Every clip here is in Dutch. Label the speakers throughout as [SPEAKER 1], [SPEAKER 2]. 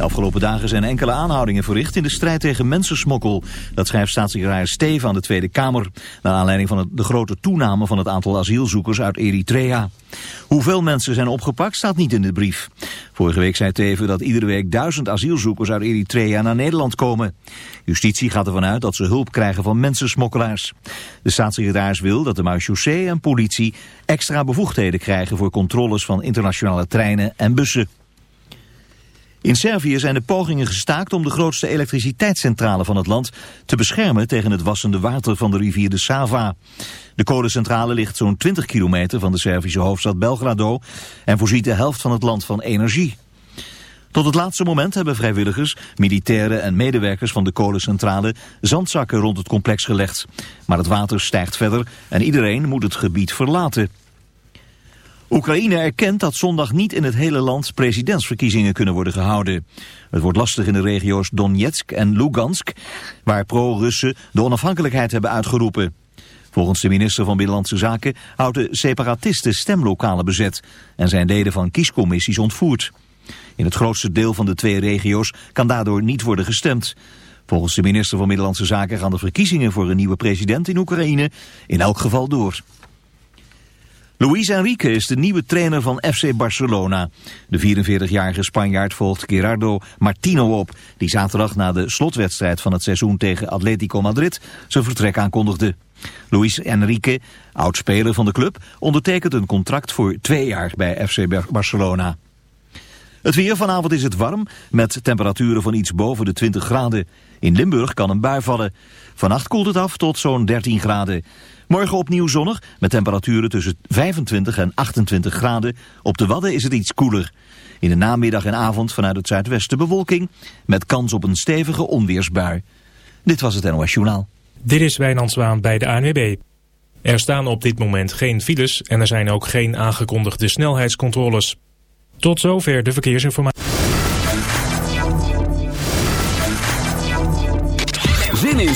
[SPEAKER 1] De afgelopen dagen zijn enkele aanhoudingen verricht in de strijd tegen mensensmokkel. Dat schrijft staatssecretaris Steven aan de Tweede Kamer. Naar aanleiding van de grote toename van het aantal asielzoekers uit Eritrea. Hoeveel mensen zijn opgepakt staat niet in de brief. Vorige week zei Teven dat iedere week duizend asielzoekers uit Eritrea naar Nederland komen. Justitie gaat ervan uit dat ze hulp krijgen van mensensmokkelaars. De staatssecretaris wil dat de marechaussee en politie extra bevoegdheden krijgen voor controles van internationale treinen en bussen. In Servië zijn de pogingen gestaakt om de grootste elektriciteitscentrale van het land te beschermen tegen het wassende water van de rivier de Sava. De kolencentrale ligt zo'n 20 kilometer van de Servische hoofdstad Belgrado en voorziet de helft van het land van energie. Tot het laatste moment hebben vrijwilligers, militairen en medewerkers van de kolencentrale zandzakken rond het complex gelegd. Maar het water stijgt verder en iedereen moet het gebied verlaten. Oekraïne erkent dat zondag niet in het hele land presidentsverkiezingen kunnen worden gehouden. Het wordt lastig in de regio's Donetsk en Lugansk, waar pro-Russen de onafhankelijkheid hebben uitgeroepen. Volgens de minister van Binnenlandse Zaken houden separatisten stemlokalen bezet en zijn leden van kiescommissies ontvoerd. In het grootste deel van de twee regio's kan daardoor niet worden gestemd. Volgens de minister van Binnenlandse Zaken gaan de verkiezingen voor een nieuwe president in Oekraïne in elk geval door. Luis Enrique is de nieuwe trainer van FC Barcelona. De 44-jarige Spanjaard volgt Gerardo Martino op... die zaterdag na de slotwedstrijd van het seizoen tegen Atletico Madrid... zijn vertrek aankondigde. Luis Enrique, oud-speler van de club... ondertekent een contract voor twee jaar bij FC Barcelona. Het weer vanavond is het warm, met temperaturen van iets boven de 20 graden. In Limburg kan een bui vallen. Vannacht koelt het af tot zo'n 13 graden. Morgen opnieuw zonnig, met temperaturen tussen 25 en 28 graden. Op de Wadden is het iets koeler. In de namiddag en avond vanuit het zuidwesten bewolking... met kans op een stevige onweersbui. Dit was het NOS Journaal.
[SPEAKER 2] Dit is Wijnand bij de ANWB. Er staan op dit moment geen files en er zijn ook geen aangekondigde snelheidscontroles. Tot zover de verkeersinformatie.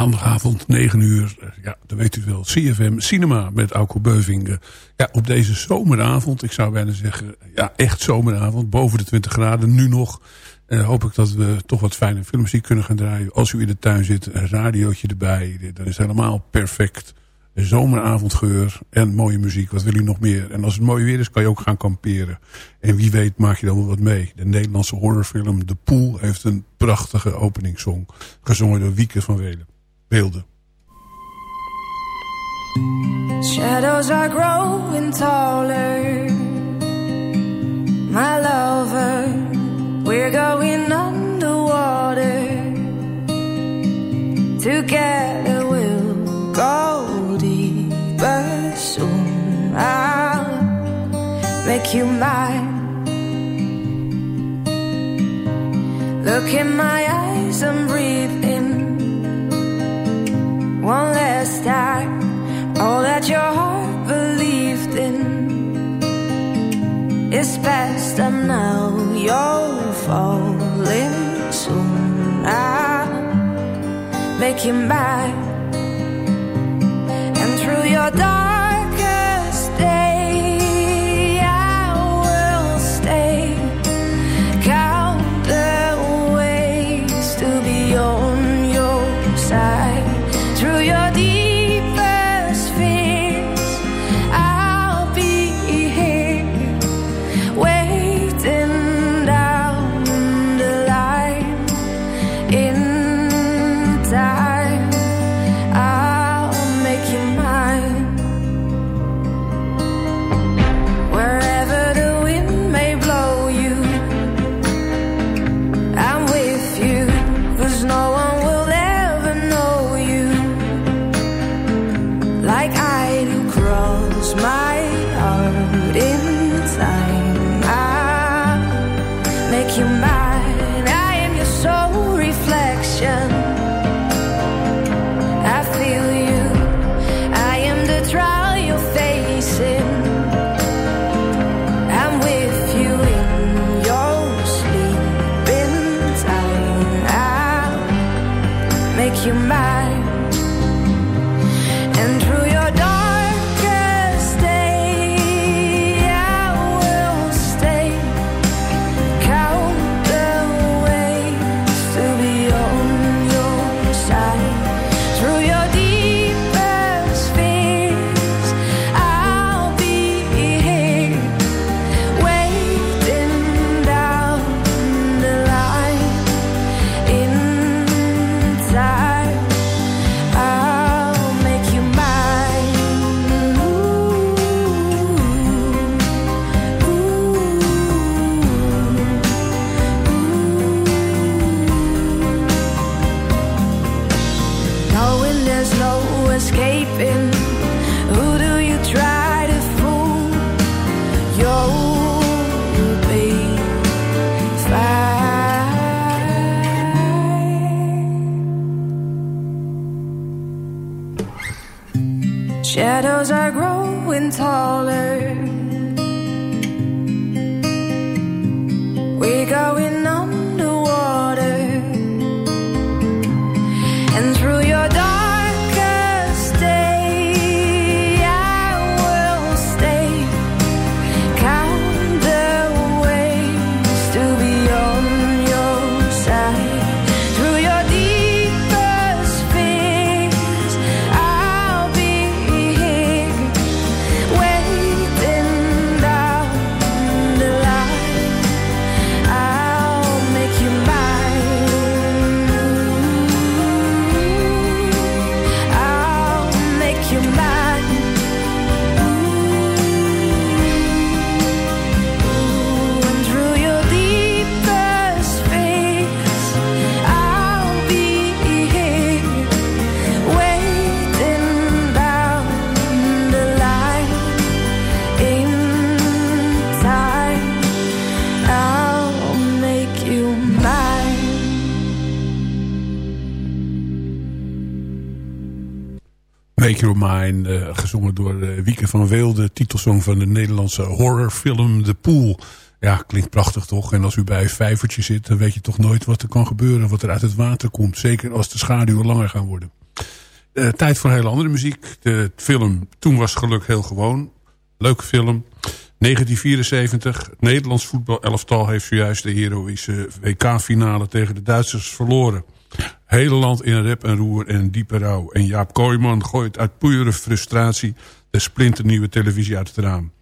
[SPEAKER 3] Maandagavond, 9 uur. Ja, dan weet u wel. CFM Cinema met Auko Beuving. Ja, op deze zomeravond, ik zou bijna zeggen... Ja, echt zomeravond, boven de 20 graden, nu nog... Uh, hoop ik dat we toch wat fijne filmmuziek kunnen gaan draaien. Als u in de tuin zit, een radiootje erbij. Dat is helemaal perfect. Zomeravondgeur en mooie muziek. Wat wil u nog meer? En als het mooi weer is, kan je ook gaan kamperen. En wie weet maak je dan wel wat mee. De Nederlandse horrorfilm De Poel heeft een prachtige openingssong. Gezongen door Wieke van Welen. Beelden.
[SPEAKER 4] Shadows are growing taller. My lover, we're going underwater. Together we'll go deeper soon. I'll make you mine. Look in my eyes and breathe one last time. All that your heart believed in is past, and now you're falling soon. I'll make you mine, and through your dark. you're facing Mine, uh, gezongen door uh, Wieke van Weelde. Titelsong van de Nederlandse horrorfilm De Pool. Ja, klinkt prachtig toch? En als u bij een vijvertje zit, dan weet je toch nooit wat er kan gebeuren. Wat er uit het water komt. Zeker als de schaduwen langer gaan worden. Uh, tijd voor hele andere muziek. De film Toen was geluk heel gewoon. Leuke film. 1974. Het Nederlands voetbalelftal heeft zojuist de heroïsche WK-finale tegen de Duitsers verloren. Hele land in rep en roer en diepe rouw. En Jaap Kooijman gooit uit pure frustratie de splinternieuwe televisie uit het raam.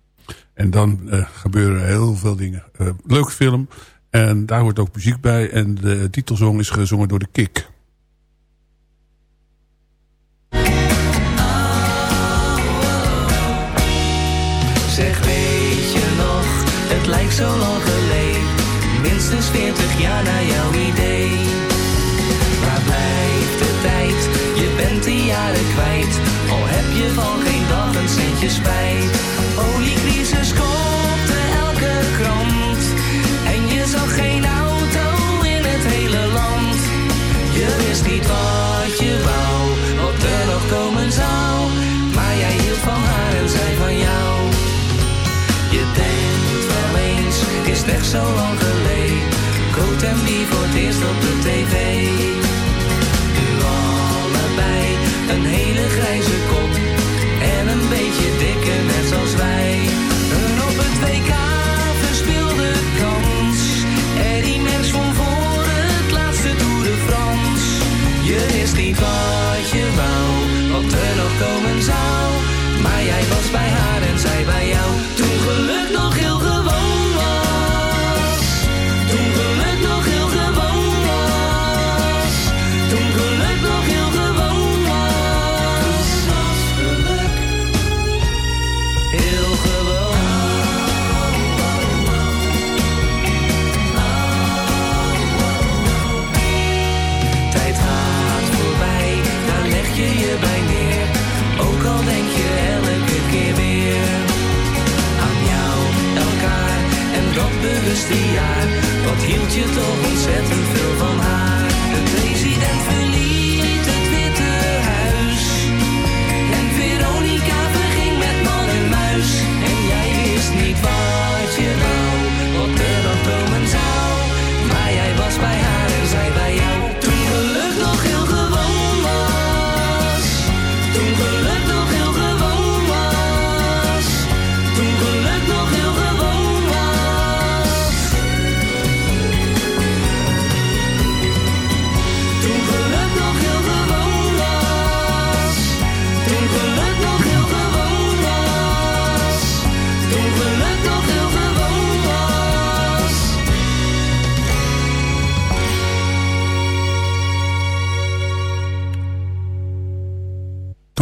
[SPEAKER 4] En dan uh, gebeuren heel veel dingen. Uh, leuke film. En daar hoort ook muziek bij. En de titelsong is gezongen door de Kik.
[SPEAKER 5] Zeg weet je nog, het lijkt zo lang geleden. Minstens 40 jaar na jouw idee centje spijt. Oliecrisis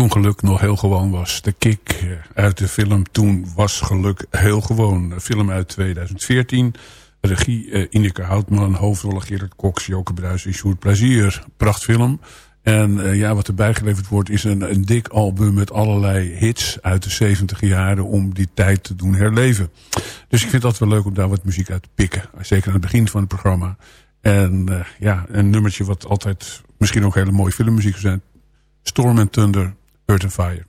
[SPEAKER 5] toen geluk nog heel gewoon was.
[SPEAKER 3] De kick eh, uit de film Toen was geluk heel gewoon. Een film uit 2014. Regie uh, Ineke Houtman, hoofdrollen Gerard Cox, Joke Bruis en Sjoerd Plezier. Prachtfilm. En uh, ja, wat erbij geleverd wordt is een, een dik album met allerlei hits uit de 70 jaren om die tijd te doen herleven. Dus ik vind dat wel leuk om daar wat muziek uit te pikken. Zeker aan het begin van het programma. En ja, een nummertje wat altijd misschien ook hele mooie filmmuziek zijn. Storm and Thunder, Earth and Fire.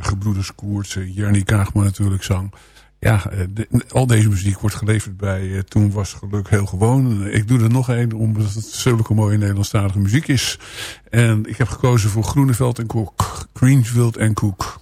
[SPEAKER 6] Gebroeders Koerts, Jerny Kaagman natuurlijk zang. Ja, al deze muziek wordt geleverd bij Toen was geluk heel gewoon. Ik doe er nog één omdat het zulke mooie Nederlandstalige muziek is. En ik heb gekozen voor Groeneveld en Koek. Greenfield en Koek.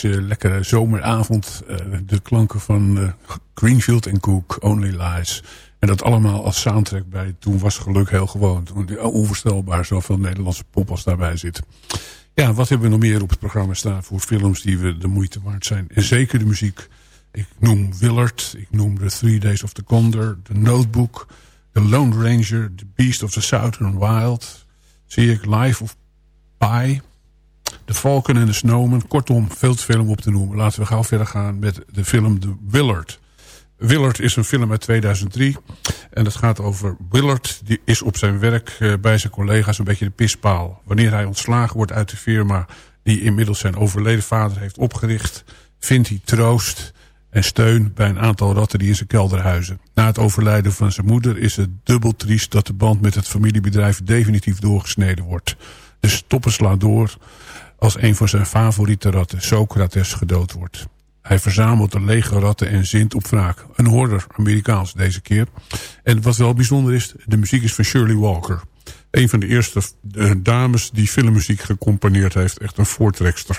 [SPEAKER 6] Deze lekkere zomeravond. Uh, de klanken van uh, Greenfield en Cook, Only Lies. En dat allemaal als soundtrack bij Toen was geluk heel gewoon. Onvoorstelbaar zoveel Nederlandse pop als daarbij zit. Ja, wat hebben we nog meer op het programma staan voor films die we de moeite waard zijn? En zeker de muziek. Ik noem Willard, ik noem The Three Days of the Condor, The Notebook, The Lone Ranger, The Beast of the Southern Wild. Zie ik Life of Pi, de Falcon en de Snowman. Kortom, veel te veel om op te noemen. Laten we gauw verder gaan met de film The Willard. Willard is een film uit 2003. En dat gaat over Willard. Die is op zijn werk eh, bij zijn collega's een beetje de pispaal. Wanneer hij ontslagen wordt uit de firma... die inmiddels zijn overleden vader heeft opgericht... vindt hij troost en steun bij een aantal ratten die in zijn kelder huizen. Na het overlijden van zijn moeder is het dubbel triest... dat de band met het familiebedrijf definitief doorgesneden wordt. De stoppen slaan door als een van zijn favoriete ratten, Socrates, gedood wordt. Hij verzamelt de lege ratten en zint op wraak. Een horror, Amerikaans deze keer. En wat wel bijzonder is, de muziek is van Shirley Walker. Een van de eerste dames die filmmuziek gecomponeerd heeft. Echt een voortrekster.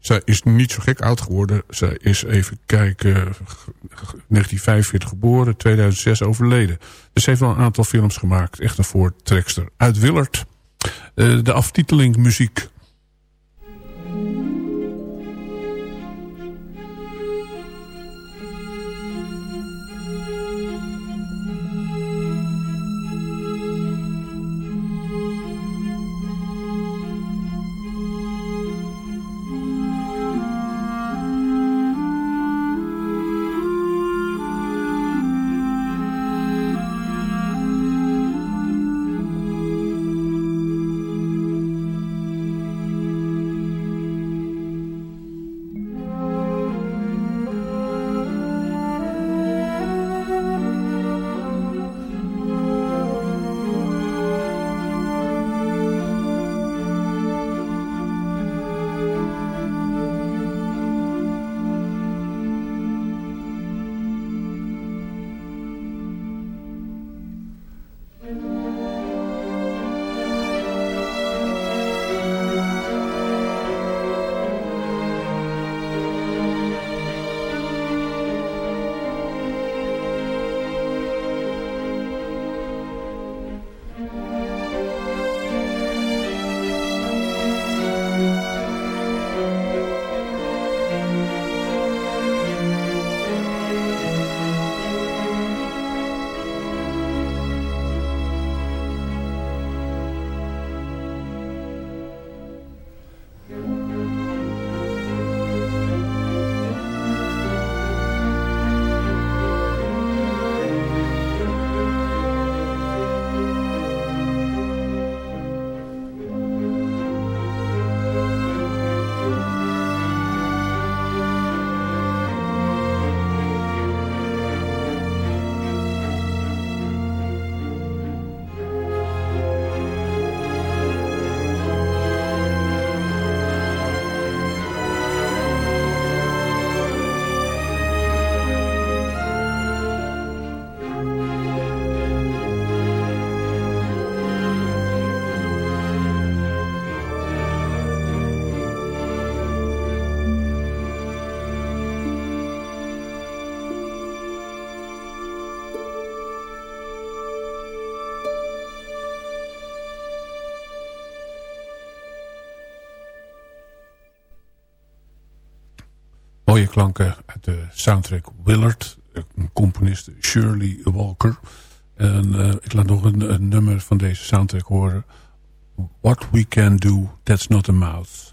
[SPEAKER 6] Zij is niet zo gek oud geworden. Zij is, even kijken, 1945 geboren, 2006 overleden. Dus ze heeft wel een aantal films gemaakt. Echt een voortrekster. Uit Willard, eh, de aftiteling muziek.
[SPEAKER 3] Mooie klanken uit de soundtrack Willard. Een componist Shirley Walker. En uh, ik laat nog een, een, nummer van deze soundtrack horen. What We Can Do, That's Not a Mouth.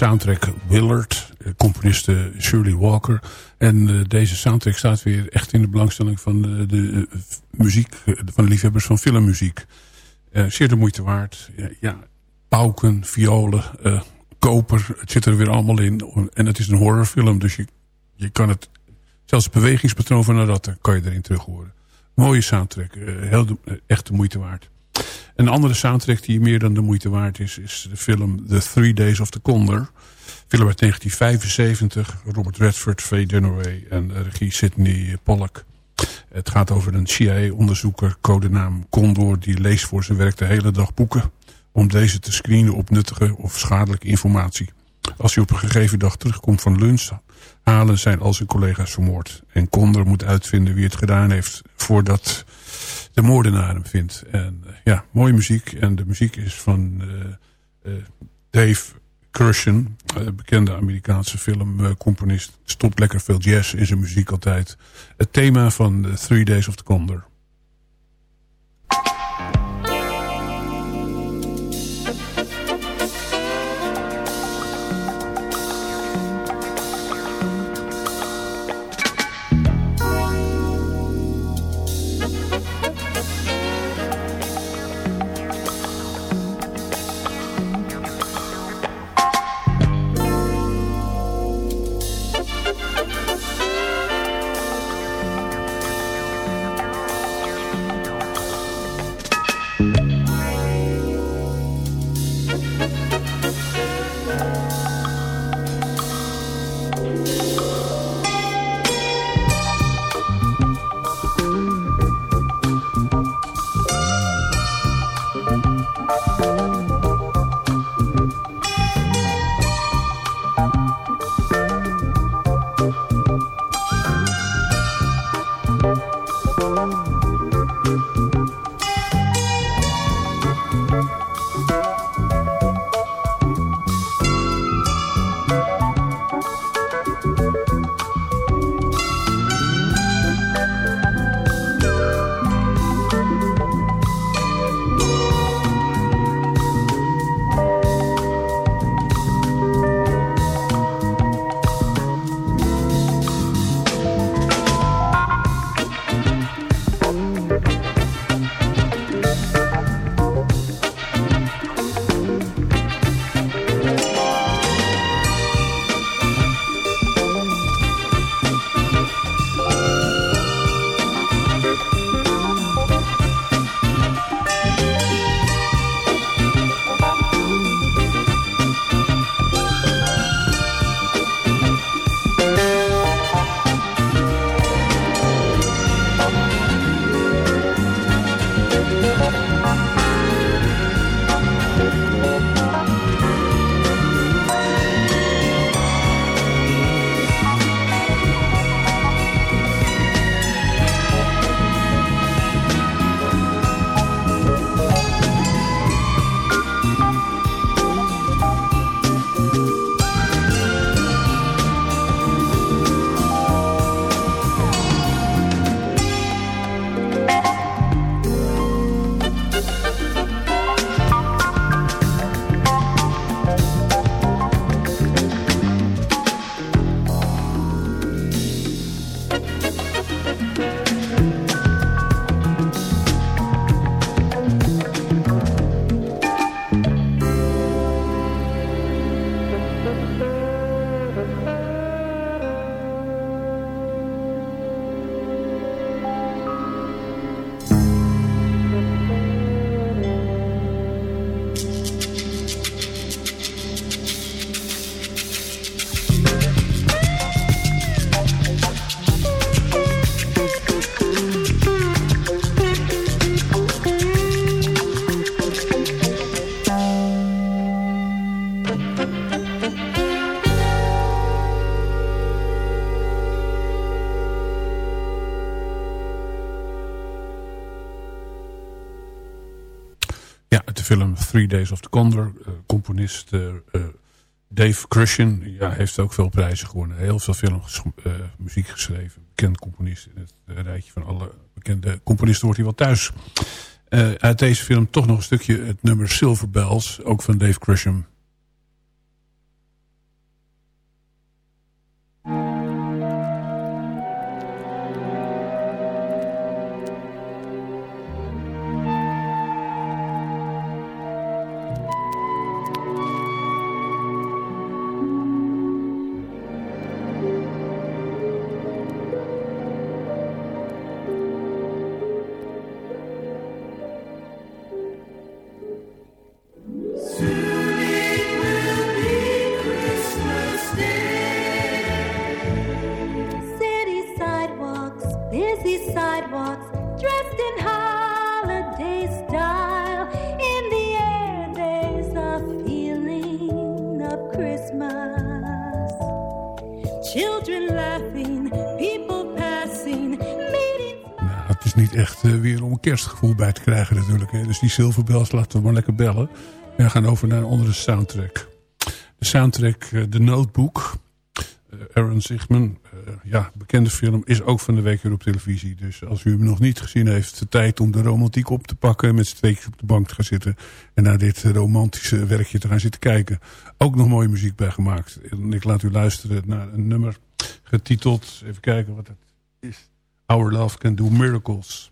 [SPEAKER 3] Soundtrack Willard, componiste Shirley Walker. En uh, deze soundtrack staat weer echt in de belangstelling van de, de uh, muziek, van de liefhebbers van filmmuziek. Zeer de moeite waard. Ja, pauken, violen, koper, het zit er weer allemaal in. En het is een horrorfilm, dus je, je kan het Zelfs het bewegingspatroon van een kan je erin terug horen. Mooie soundtrack, eh, heel de, eh, echt de moeite waard. Een andere soundtrack die meer dan de moeite waard is... is de film The Three Days of the Condor. Film uit 1975. Robert Redford, Faye Dunaway en regie Sidney Pollack. Het gaat over een CIA-onderzoeker, codenaam Condor... die leest voor zijn werk de hele dag boeken... om deze te screenen op nuttige of schadelijke informatie. Als hij op een gegeven dag terugkomt van lunch... halen zijn al zijn collega's vermoord. En Condor moet uitvinden wie het gedaan heeft... voordat de moordenaar hem vindt. En uh, ja, mooie muziek. En de muziek is van uh, uh, Dave Crushing, bekende Amerikaanse filmcomponist. Stopt lekker veel jazz in zijn muziek altijd. Het thema van Three Days of the Condor. Days of the Condor. Uh, componist uh, uh, Dave Crushen ja, heeft ook veel prijzen gewonnen. Heel veel films, muziek geschreven. Bekend componist in het rijtje van alle bekende componisten hoort hij wel thuis. uit deze film toch nog een stukje het nummer Silver Bells. Ook van Dave Crushen. Kerstgevoel bij te krijgen natuurlijk. Hè. Dus die Silverbells laten we maar lekker bellen. We gaan over naar een andere soundtrack. De soundtrack uh, The Notebook. Uh, Aaron Sigman, ja, bekende film, is ook van de week weer op televisie. Dus als u hem nog niet gezien heeft, de tijd om de romantiek op te pakken... met z'n tweetjes op de bank te gaan zitten... en naar dit romantische werkje te gaan zitten kijken. Ook nog mooie muziek bij gemaakt. En ik laat u luisteren naar een nummer getiteld... even kijken wat het is. Our Love Can Do Miracles.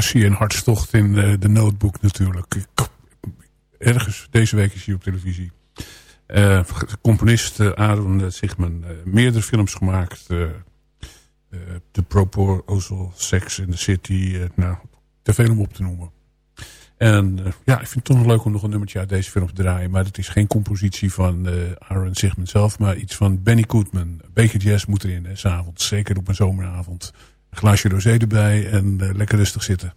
[SPEAKER 3] Passie en hartstocht in uh, de notebook natuurlijk. Ergens, deze week is hij op televisie. Uh, componist uh, Aaron Sigman, meerdere films gemaakt. The Proposal, Sex in the City. nou, te veel om op te noemen. En ja, ik vind het toch nog leuk om nog een nummertje uit deze film te draaien. Maar het is geen compositie van Aaron Sigman zelf, maar iets van Benny Goodman. Een beetje jazz moet erin, s'avonds. Zeker op een zomeravond. Glaasje rosé erbij en uh, lekker rustig zitten.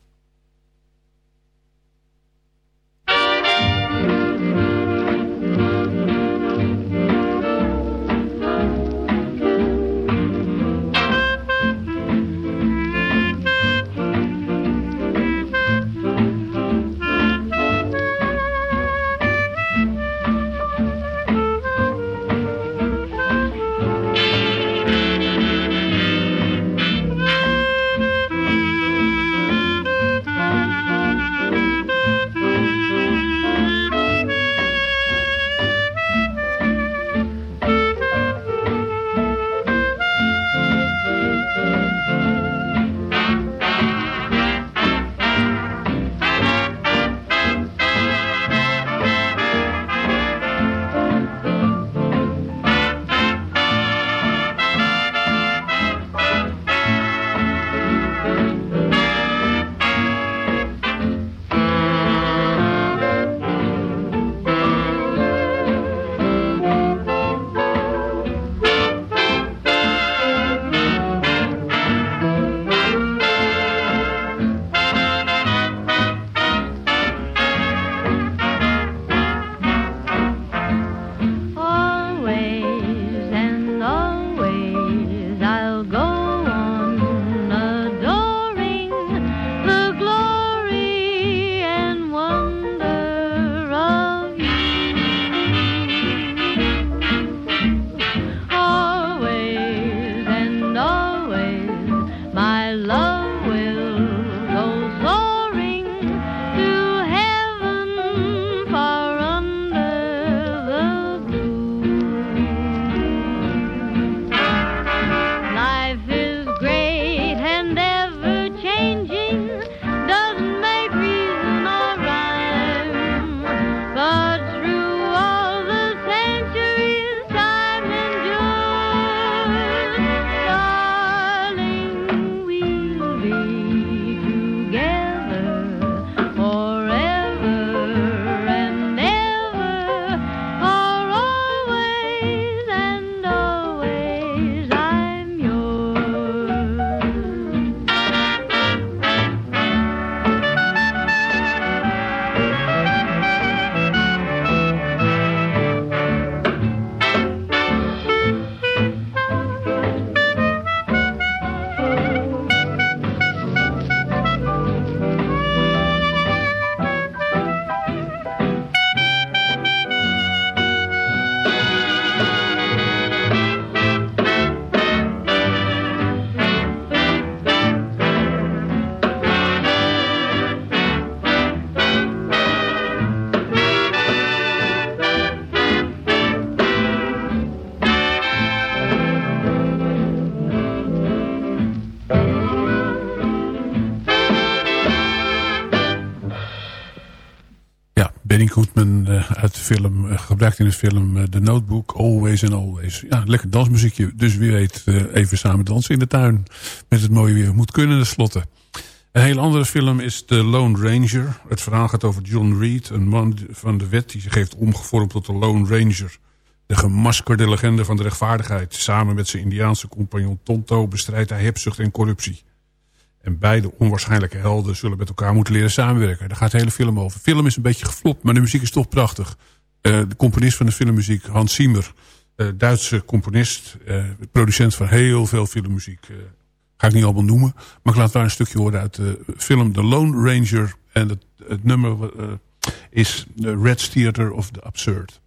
[SPEAKER 3] Film, uh, gebruikt in de film uh, The Notebook, Always and Always. Ja, lekker dansmuziekje. Dus wie weet even samen dansen in de tuin. Met het mooie weer. Moet kunnen tenslotte. Een hele andere film is The Lone Ranger. Het verhaal gaat over John Reed, een man van de wet... die zich heeft omgevormd tot de Lone Ranger. De gemaskerde legende van de rechtvaardigheid. Samen met zijn Indiaanse compagnon Tonto bestrijdt hij hebzucht en corruptie. En beide onwaarschijnlijke helden zullen met elkaar moeten leren samenwerken. Daar gaat de hele film over. De film is een beetje geflopt, maar de muziek is toch prachtig. Uh, de componist van de filmmuziek, Hans Zimmer. Uh, Duitse componist, uh, producent van heel veel filmmuziek. ga ik niet allemaal noemen. Maar ik laat daar een stukje horen uit de film The Lone Ranger. En het, het nummer is The Red Theater of the Absurd.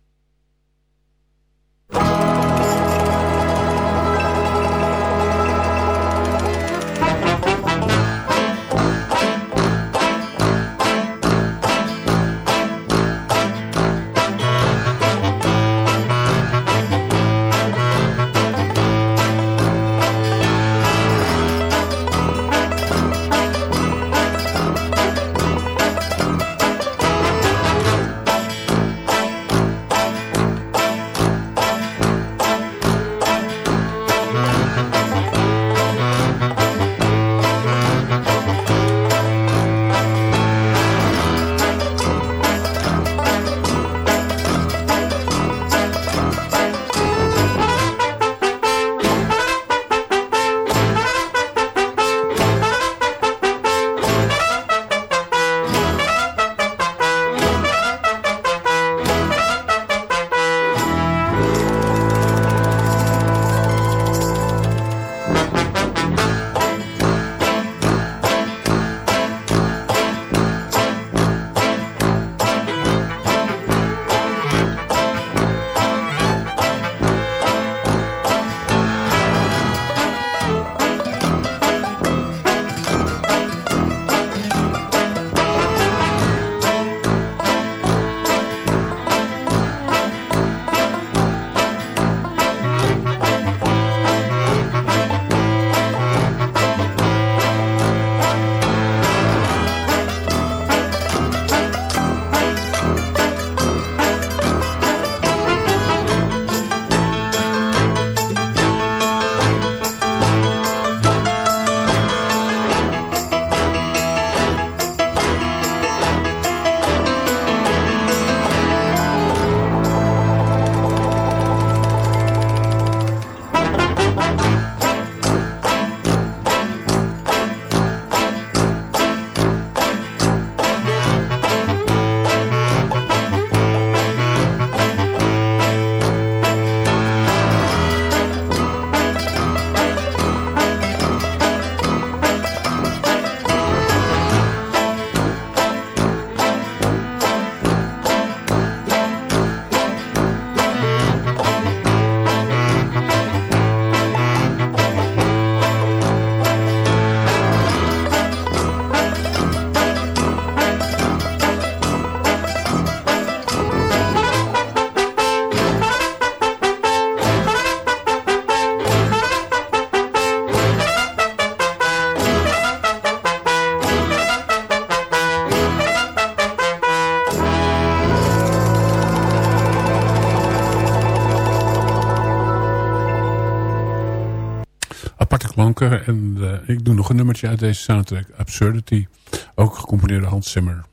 [SPEAKER 3] En uh, ik doe nog een nummertje uit deze soundtrack. Absurdity. Ook gecomponeerd door Hans Zimmer.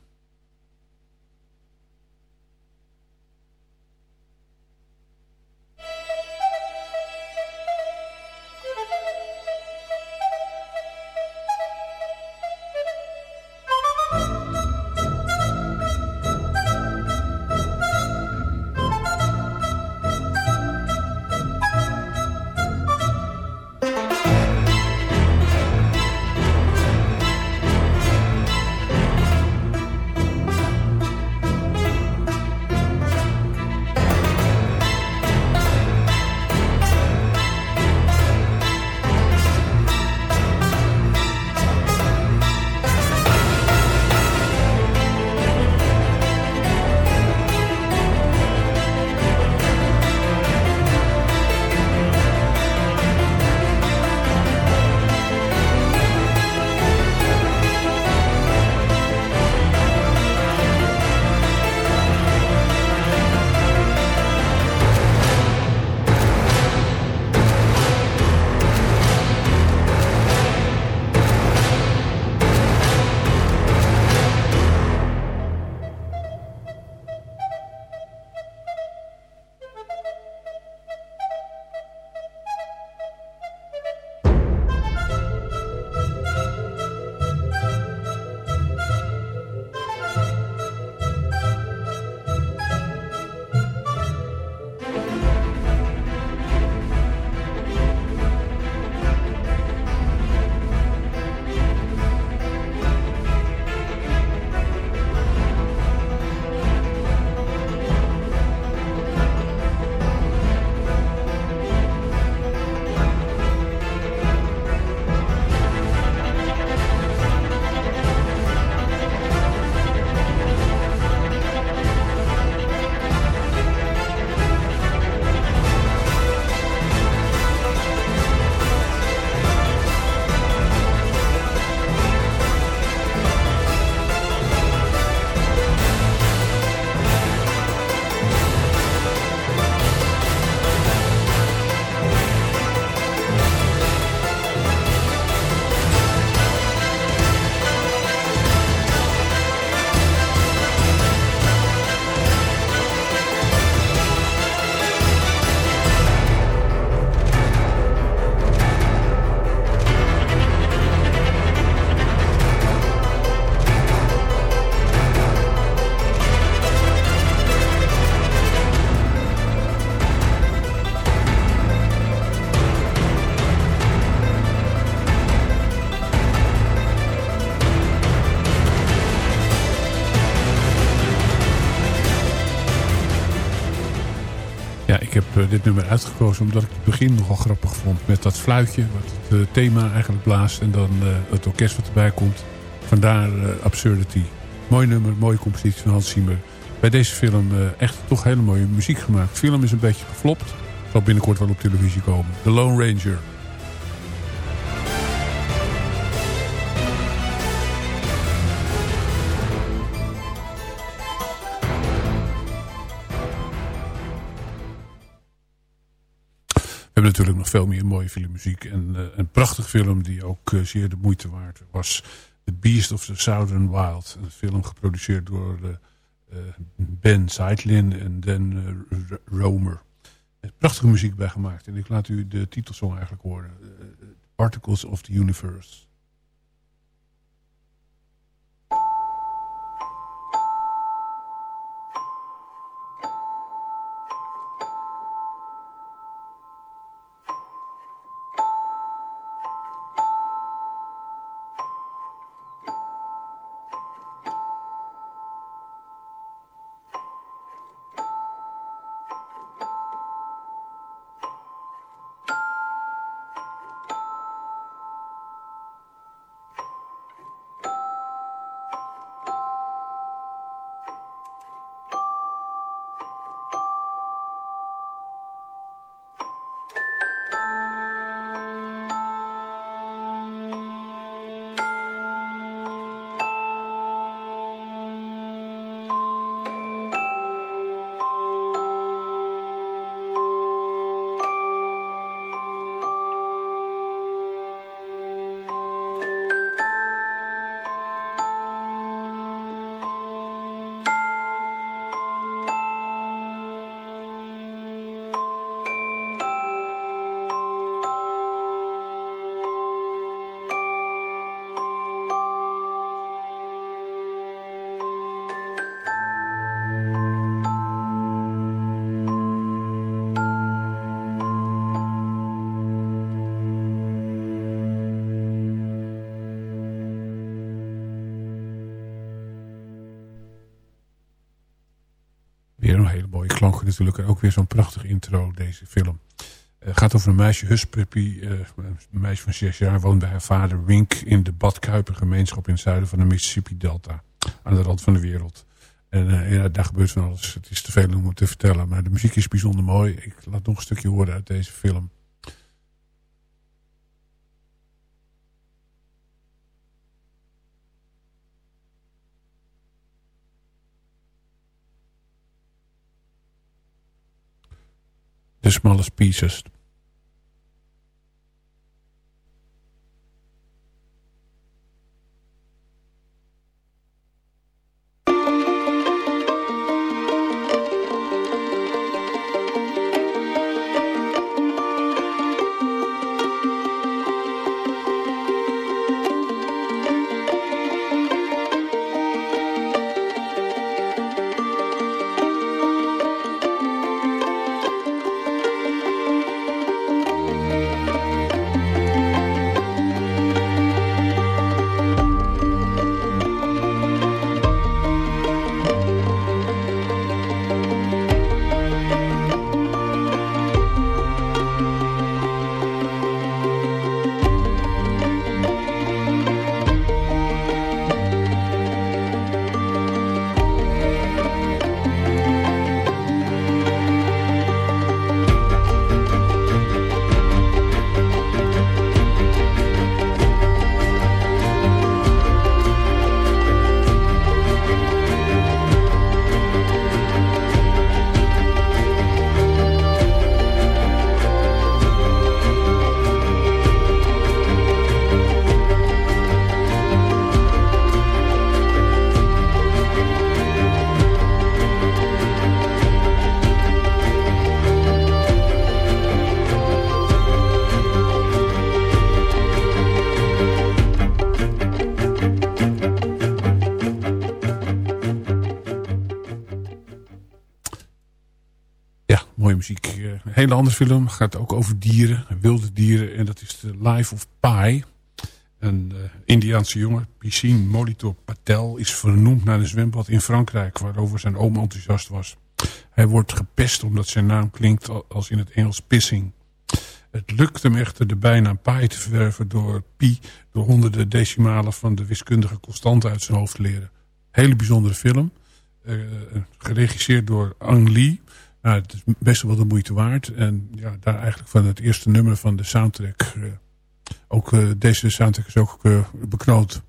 [SPEAKER 3] Dit nummer uitgekozen omdat ik het begin nogal grappig vond. Met dat fluitje, wat het uh, thema eigenlijk blaast. En dan uh, het orkest wat erbij komt. Vandaar Absurdity. Mooi nummer, mooie compositie van Hans Zimmer. Bij deze film echt toch hele mooie muziek gemaakt. De film is een beetje geflopt. Zal binnenkort wel op televisie komen. The Lone Ranger. Natuurlijk nog veel meer mooie filmmuziek. En uh, een prachtig film die ook uh, zeer de moeite waard was. The Beast of the Southern Wild. Een film geproduceerd door uh, Ben Zeitlin en Dan Romer. Er prachtige muziek bij gemaakt. En ik laat u de titelsong eigenlijk horen. Articles of the Universe. Klanken natuurlijk. Ook weer zo'n prachtige intro, deze film. Het gaat over een meisje, Huspuppy. Uh, een meisje van zes jaar woont bij haar vader Wink... in de Badkuiper gemeenschap in het zuiden van de Mississippi Delta. Aan de rand van de wereld. En uh, ja, daar gebeurt van alles. Het is te veel om het te vertellen. Maar de muziek is bijzonder mooi. Ik laat nog een stukje horen uit deze film. The smallest pieces. Hele andere film. gaat ook over dieren, wilde dieren. En dat is The Life of Pi. Een uh, Indiaanse jongen, Piscine Molitor Patel... is vernoemd naar een zwembad in Frankrijk... waarover zijn oom enthousiast was. Hij wordt gepest omdat zijn naam klinkt als in het Engels pissing. Het lukt hem echter de bijna Pi te verwerven door pi... door honderden decimalen van de wiskundige constante uit zijn hoofd te leren. Hele bijzondere film. Uh, geregisseerd door Ang Lee... Nou, het is best wel de moeite waard. En ja, daar eigenlijk van het eerste nummer van de soundtrack. Eh, ook eh, deze soundtrack is ook eh, uh, beknoot.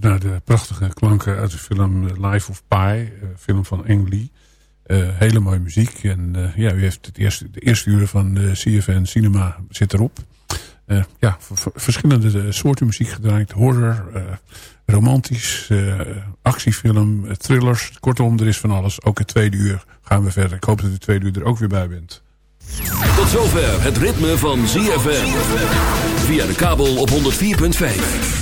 [SPEAKER 3] Naar de prachtige klanken uit de film Life of Pi. Uh, film van Ang Lee. Uh, hele mooie muziek. En ja, u heeft het eerste, de eerste uren van CFN Cinema zit erop. ja, verschillende soorten muziek gedraaid. Horror, romantisch, actiefilm, thrillers. Kortom, er is van alles. Ook het tweede uur gaan we verder. Ik hoop dat u het tweede uur er ook weer bij bent.
[SPEAKER 7] Tot zover het ritme van ZFM. Via de kabel op 104.5.